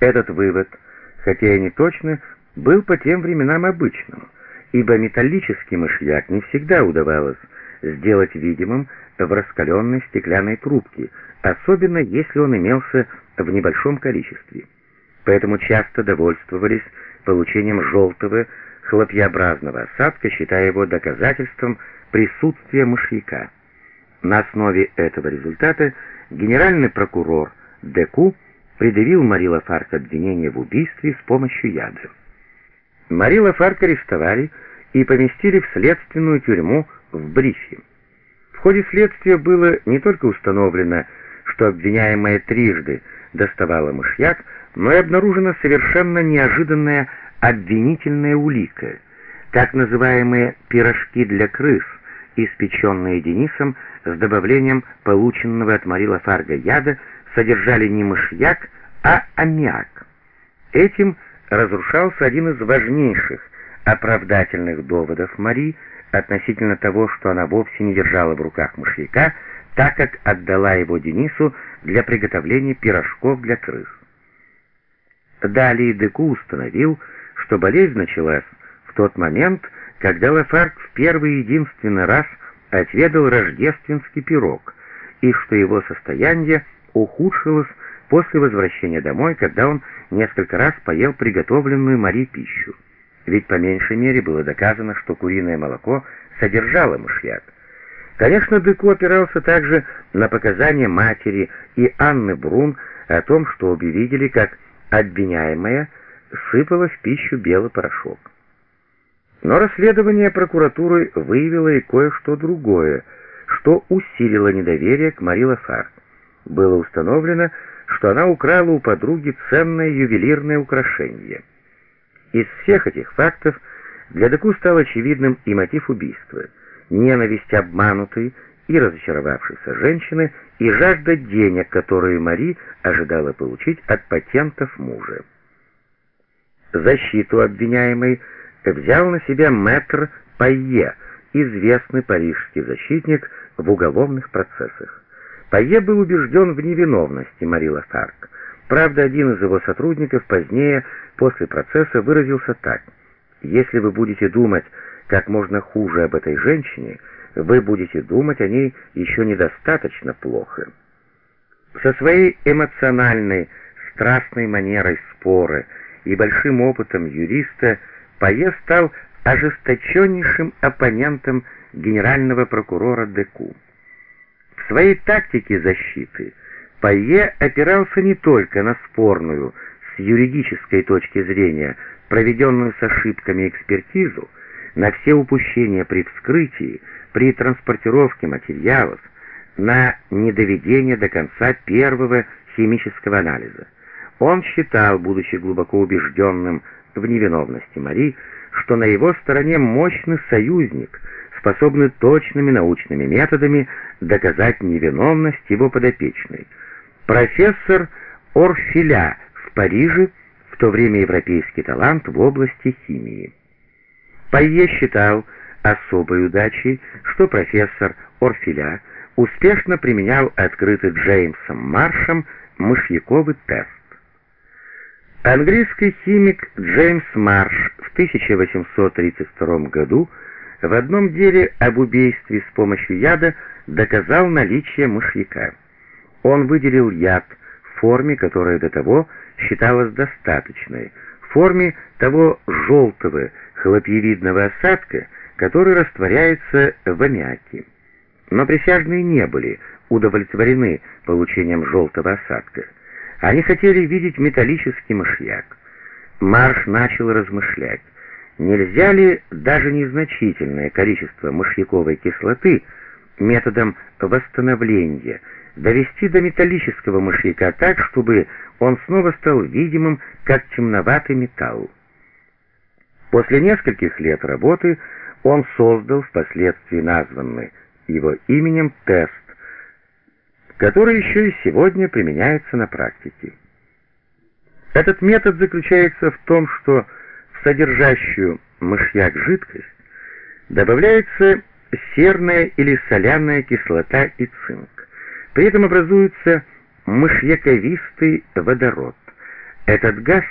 Этот вывод, хотя и не точно, был по тем временам обычным, ибо металлический мышьяк не всегда удавалось сделать видимым в раскаленной стеклянной трубке, особенно если он имелся в небольшом количестве. Поэтому часто довольствовались получением желтого хлопьеобразного осадка, считая его доказательством присутствия мышьяка. На основе этого результата генеральный прокурор Деку предъявил Мари Лафарк обвинение в убийстве с помощью яда. Мари Лафарк арестовали и поместили в следственную тюрьму в Брифе. В ходе следствия было не только установлено, что обвиняемая трижды доставала мышьяк, но и обнаружена совершенно неожиданная обвинительная улика, так называемые «пирожки для крыс», испеченные Денисом с добавлением полученного от Мари Лафарга яда, содержали не мышьяк, а аммиак. Этим разрушался один из важнейших оправдательных доводов Мари относительно того, что она вовсе не держала в руках мышьяка, так как отдала его Денису для приготовления пирожков для крыс. Далее Деку установил, что болезнь началась в тот момент, когда Лафарк в первый и единственный раз отведал рождественский пирог, и что его состояние ухудшилось после возвращения домой, когда он несколько раз поел приготовленную Мари пищу. Ведь по меньшей мере было доказано, что куриное молоко содержало мышьяк. Конечно, Деку опирался также на показания матери и Анны Брун о том, что обе видели, как обвиняемая сыпала в пищу белый порошок. Но расследование прокуратуры выявило и кое-что другое, что усилило недоверие к Мари Лафар. Было установлено, что она украла у подруги ценное ювелирное украшение. Из всех этих фактов для Деку стал очевидным и мотив убийства — ненависть обманутой и разочаровавшейся женщины и жажда денег, которые Мари ожидала получить от патентов мужа. Защиту обвиняемой взял на себя мэтр Пайе, известный парижский защитник в уголовных процессах. Пайе был убежден в невиновности Мари Лафарк. Правда, один из его сотрудников позднее, после процесса, выразился так. «Если вы будете думать как можно хуже об этой женщине, вы будете думать о ней еще недостаточно плохо». Со своей эмоциональной, страстной манерой споры и большим опытом юриста Пайе стал ожесточеннейшим оппонентом генерального прокурора Деку. В своей тактике защиты Пайе опирался не только на спорную, с юридической точки зрения, проведенную с ошибками экспертизу, на все упущения при вскрытии, при транспортировке материалов, на недоведение до конца первого химического анализа. Он считал, будучи глубоко убежденным в невиновности Мари, что на его стороне мощный союзник, способный точными научными методами доказать невиновность его подопечной. Профессор Орфиля в Париже, в то время европейский талант в области химии. Пайе считал особой удачей, что профессор Орфиля успешно применял открытый Джеймсом Маршем мышьяковый тест. Английский химик Джеймс Марш в 1832 году в одном деле об убийстве с помощью яда доказал наличие мышьяка. Он выделил яд в форме, которая до того считалась достаточной, в форме того желтого хлопьевидного осадка, который растворяется в аммиаке. Но присяжные не были удовлетворены получением желтого осадка. Они хотели видеть металлический мышьяк. Марш начал размышлять, нельзя ли даже незначительное количество мышьяковой кислоты методом восстановления довести до металлического мышьяка так, чтобы он снова стал видимым, как темноватый металл. После нескольких лет работы он создал впоследствии названный его именем тест, который еще и сегодня применяется на практике. Этот метод заключается в том, что содержащую мышьяк жидкость добавляется серная или соляная кислота и цинк. При этом образуется мышьяковистый водород. Этот газ